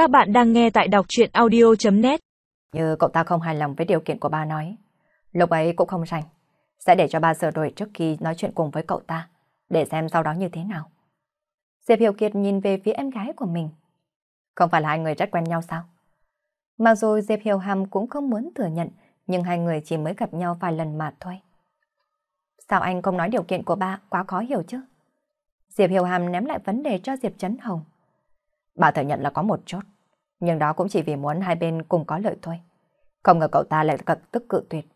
Các bạn đang nghe tại đọc chuyện audio.net Như cậu ta không hài lòng với điều kiện của ba nói. Lúc ấy cũng không rảnh. Sẽ để cho ba sửa đổi trước khi nói chuyện cùng với cậu ta. Để xem sau đó như thế nào. Diệp Hiểu Kiệt nhìn về phía em gái của mình. Không phải là hai người rất quen nhau sao? Mặc dù Diệp Hiểu Hàm cũng không muốn thừa nhận, nhưng hai người chỉ mới gặp nhau vài lần mà thôi. Sao anh không nói điều kiện của ba quá khó hiểu chứ? Diệp Hiểu Hàm ném lại vấn đề cho Diệp Trấn Hồng. Bà thừa nhận là có một chút, nhưng đó cũng chỉ vì muốn hai bên cùng có lợi thôi. Không ngờ cậu ta lại cật tức cự tuyệt.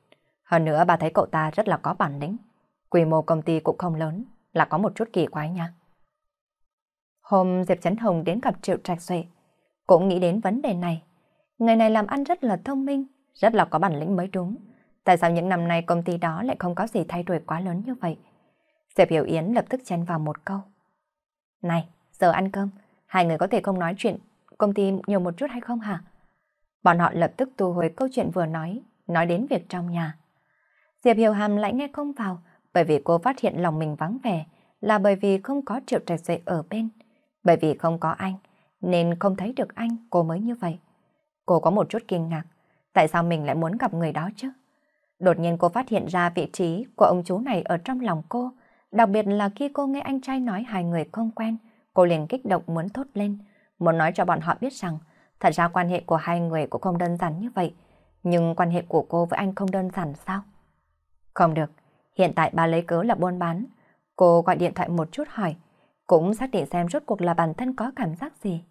Hơn nữa bà thấy cậu ta rất là có bản lĩnh. Quy mô công ty cũng không lớn, là có một chút kỳ quái nha. Hôm Diệp Trấn Hồng đến gặp Triệu Trạch Duệ, cũng nghĩ đến vấn đề này. Người này làm ăn rất là thông minh, rất là có bản lĩnh mới đúng. Tại sao những năm nay công ty đó lại không có gì thay đổi quá lớn như vậy? Diệp Hiểu Yến lập tức chen vào một câu. Này, giờ ăn cơm, hai người có thể không nói chuyện công ty nhiều một chút hay không hả? Bọn họ lập tức thu hồi câu chuyện vừa nói, nói đến việc trong nhà. Diệp Hiểu Hàm lại nghe không vào, bởi vì cô phát hiện lòng mình vắng vẻ, là bởi vì không có triệu trạch dậy ở bên. Bởi vì không có anh, nên không thấy được anh, cô mới như vậy. Cô có một chút kinh ngạc, tại sao mình lại muốn gặp người đó chứ? Đột nhiên cô phát hiện ra vị trí của ông chú này ở trong lòng cô, đặc biệt là khi cô nghe anh trai nói hai người không quen, cô liền kích động muốn thốt lên, muốn nói cho bọn họ biết rằng thật ra quan hệ của hai người cũng không đơn giản như vậy, nhưng quan hệ của cô với anh không đơn giản sao? Không được, hiện tại bà lấy cớ là buôn bán. Cô gọi điện thoại một chút hỏi, cũng xác định xem rốt cuộc là bản thân có cảm giác gì.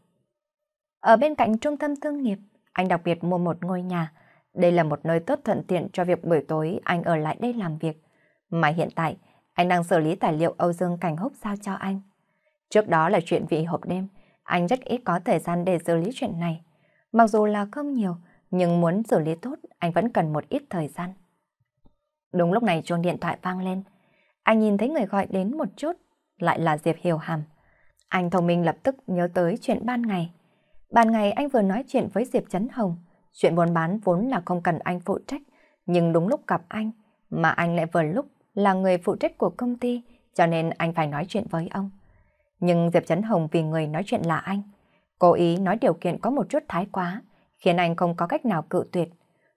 Ở bên cạnh trung tâm thương nghiệp, anh đặc biệt mua một ngôi nhà. Đây là một nơi tốt thuận tiện cho việc buổi tối anh ở lại đây làm việc. Mà hiện tại, anh đang xử lý tài liệu Âu Dương Cảnh Húc giao cho anh. Trước đó là chuyện vị hộp đêm, anh rất ít có thời gian để xử lý chuyện này. Mặc dù là không nhiều, nhưng muốn xử lý tốt, anh vẫn cần một ít thời gian. Đúng lúc này chuông điện thoại vang lên. Anh nhìn thấy người gọi đến một chút, lại là Diệp Hiểu Hàm. Anh thông minh lập tức nhớ tới chuyện ban ngày. Ban ngày anh vừa nói chuyện với Diệp Trấn Hồng. Chuyện buôn bán vốn là không cần anh phụ trách, nhưng đúng lúc gặp anh, mà anh lại vừa lúc là người phụ trách của công ty, cho nên anh phải nói chuyện với ông. Nhưng Diệp Trấn Hồng vì người nói chuyện là anh. Cố ý nói điều kiện có một chút thái quá, khiến anh không có cách nào cự tuyệt.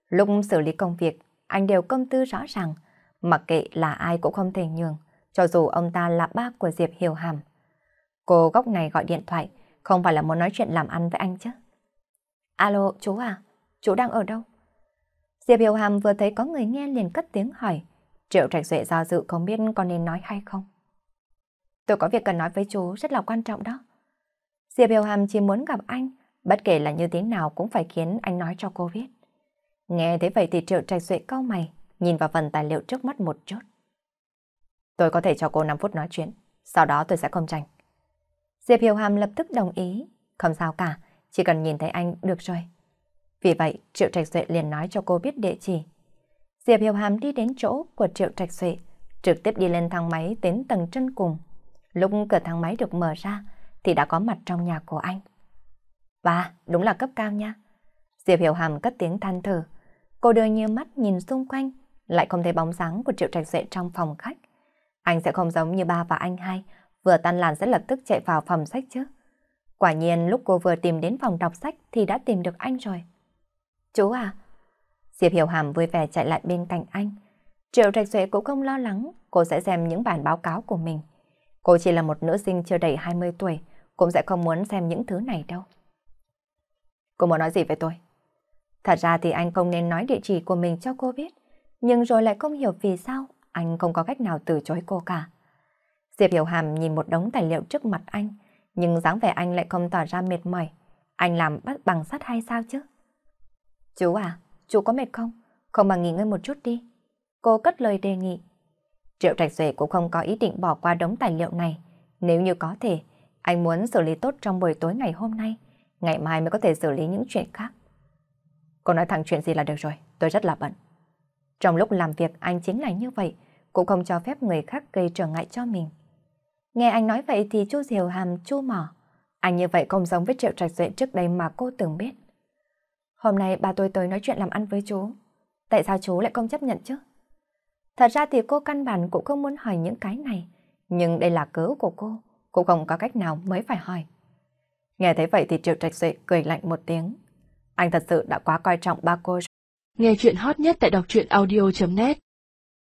Lúc xử lý công việc, anh đều công tư rõ ràng, mặc kệ là ai cũng không thể nhường, cho dù ông ta là ba của Diệp Hiểu Hàm. Cô góc này gọi điện thoại, không phải là muốn nói chuyện làm ăn với anh chứ. Alo, chú à, chú đang ở đâu? Diệp Hiểu Hàm vừa thấy có người nghe liền cất tiếng hỏi. Triệu Trạch Duệ do dự không biết có nên nói hay không. Tôi có việc cần nói với chú rất là quan trọng đó. Diệp Hiểu Hàm chỉ muốn gặp anh, bất kể là như thế nào cũng phải khiến anh nói cho cô biết. Nghe thế vậy thì Triệu Trạch Duệ cau mày, nhìn vào phần tài liệu trước mắt một chút. Tôi có thể cho cô 5 phút nói chuyện, sau đó tôi sẽ không tranh. Diệp Hiểu Hàm lập tức đồng ý, không sao cả, chỉ cần nhìn thấy anh được rồi. Vì vậy, Triệu Trạch Duệ liền nói cho cô biết địa chỉ. Diệp Hiểu Hàm đi đến chỗ của Triệu Trạch Duệ, trực tiếp đi lên thang máy đến tầng chân cùng. Lúc cửa thang máy được mở ra, thì đã có mặt trong nhà của anh. Ba, đúng là cấp cao nha. Diệp Hiểu Hàm cất tiếng than thở. Cô đưa như mắt nhìn xung quanh, lại không thấy bóng dáng của Triệu Trạch Duệ trong phòng khách. Anh sẽ không giống như ba và anh hai, vừa tan làn sẽ lập tức chạy vào phòng sách chứ. Quả nhiên lúc cô vừa tìm đến phòng đọc sách thì đã tìm được anh rồi. Chú à? Diệp Hiểu Hàm vui vẻ chạy lại bên cạnh anh. Triệu Trạch Duệ cũng không lo lắng cô sẽ xem những bản báo cáo của mình. Cô chỉ là một nữ sinh chưa đầy 20 tuổi, cũng sẽ không muốn xem những thứ này đâu. Cô muốn nói gì với tôi? Thật ra thì anh không nên nói địa chỉ của mình cho cô biết, nhưng rồi lại không hiểu vì sao anh không có cách nào từ chối cô cả. Diệp Hiểu Hàm nhìn một đống tài liệu trước mặt anh, nhưng dáng vẻ anh lại không tỏ ra mệt mỏi. Anh làm bắt bằng sắt hay sao chứ? Chú à, chú có mệt không? Không mà nghỉ ngơi một chút đi. Cô cất lời đề nghị. Triệu Trạch Duệ cũng không có ý định bỏ qua đống tài liệu này. Nếu như có thể, anh muốn xử lý tốt trong buổi tối ngày hôm nay. Ngày mai mới có thể xử lý những chuyện khác. Cô nói thẳng chuyện gì là được rồi, tôi rất là bận. Trong lúc làm việc anh chính là như vậy, cũng không cho phép người khác gây trở ngại cho mình. Nghe anh nói vậy thì chu Diều Hàm chu mỏ. Anh như vậy không giống với Triệu Trạch Duệ trước đây mà cô từng biết. Hôm nay bà tôi tới nói chuyện làm ăn với chú. Tại sao chú lại không chấp nhận chứ? Thật ra thì cô căn bản cũng không muốn hỏi những cái này. Nhưng đây là cớ của cô. Cô không có cách nào mới phải hỏi. Nghe thấy vậy thì Triệu Trạch Duệ cười lạnh một tiếng. Anh thật sự đã quá coi trọng ba cô. Nghe chuyện hot nhất tại đọc truyện audio.net